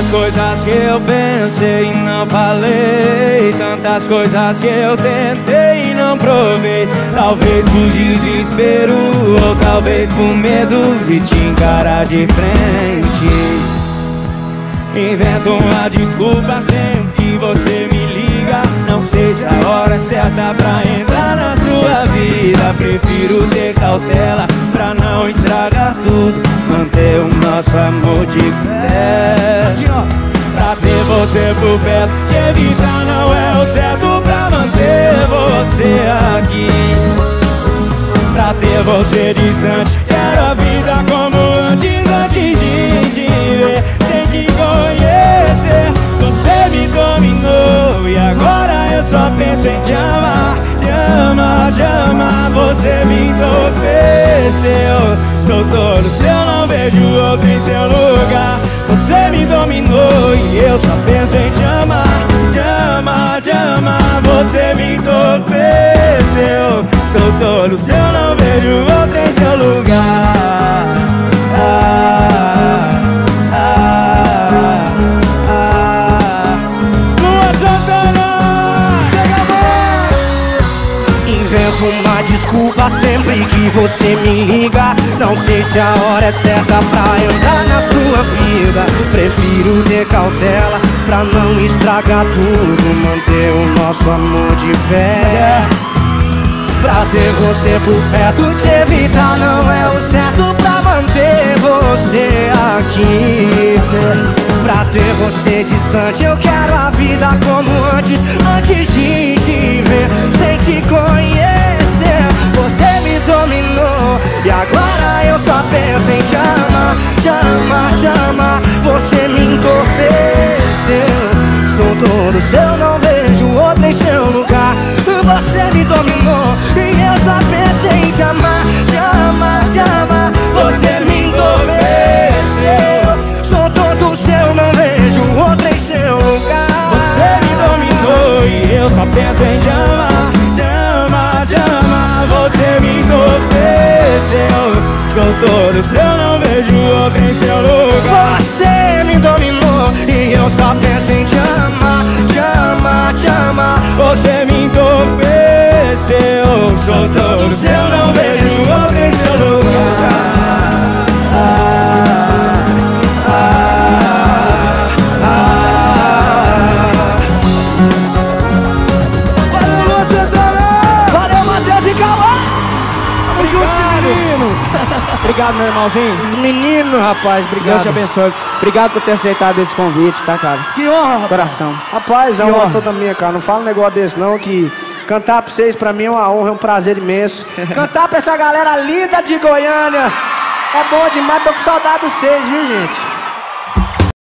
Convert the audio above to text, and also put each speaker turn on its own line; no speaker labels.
Tantas coisas que eu pensei e não falei. Tantas coisas que eu tentei e não provei. Talvez por desespero ou talvez por medo de te encarar de frente. Invento uma desculpa sempre que você me liga. Não sei se a hora é certa pra entrar na sua vida. Prefiro ter cautela pra não estragar tudo. Manter o nosso amor de pé você por perto Te evitar não é o certo pra manter você aqui. Pra ter você distante Quero a vida como antes, antes de te ver. Sem te conhecer Você me dominou. E agora eu só penso em te amar Te amar, te amar Você me entorpeceu. Sou todo seu, não vejo outro em seu lugar Você me dominou. E eu só Sou todo seu, não vejo outro em seu lugar. Ah, ah, ah. Lua Santana.
Invento uma desculpa sempre que você me liga. Não sei se a hora é certa pra entrar na sua vida. Prefiro ter cautela pra não estragar tudo Manter o nosso amor de pé Pra ter você por perto, te evitar não é o certo Pra manter você aqui. Pra ter você distante, eu quero a vida como antes Antes de te ver, sem te conhecer. Você me dominou e agora eu só penso em te amar Te amar, te amar, você me entorpeceu Sou todo seu, não vejo outro em seu lugar. Você eu só penso em amar, te amar Você me entorpeceu. Sou todo seu, não vejo outro em seu lugar.
Você me dominou e eu só penso em amar, te amar Você me entorpeceu. Sou todo seu, Obrigado, meu irmãozinho
Os meninos, rapaz,
Deus
obrigado.
te abençoe Obrigado por ter aceitado esse convite, tá, cara?
Que honra, rapaz.
Coração
Rapaz, é uma honra
honra.
toda minha, cara. Não fala um negócio desse, não, que cantar pra vocês, pra mim, é uma honra, é um prazer imenso. cantar pra essa galera linda de Goiânia. É bom demais, tô com saudade de vocês, viu, gente?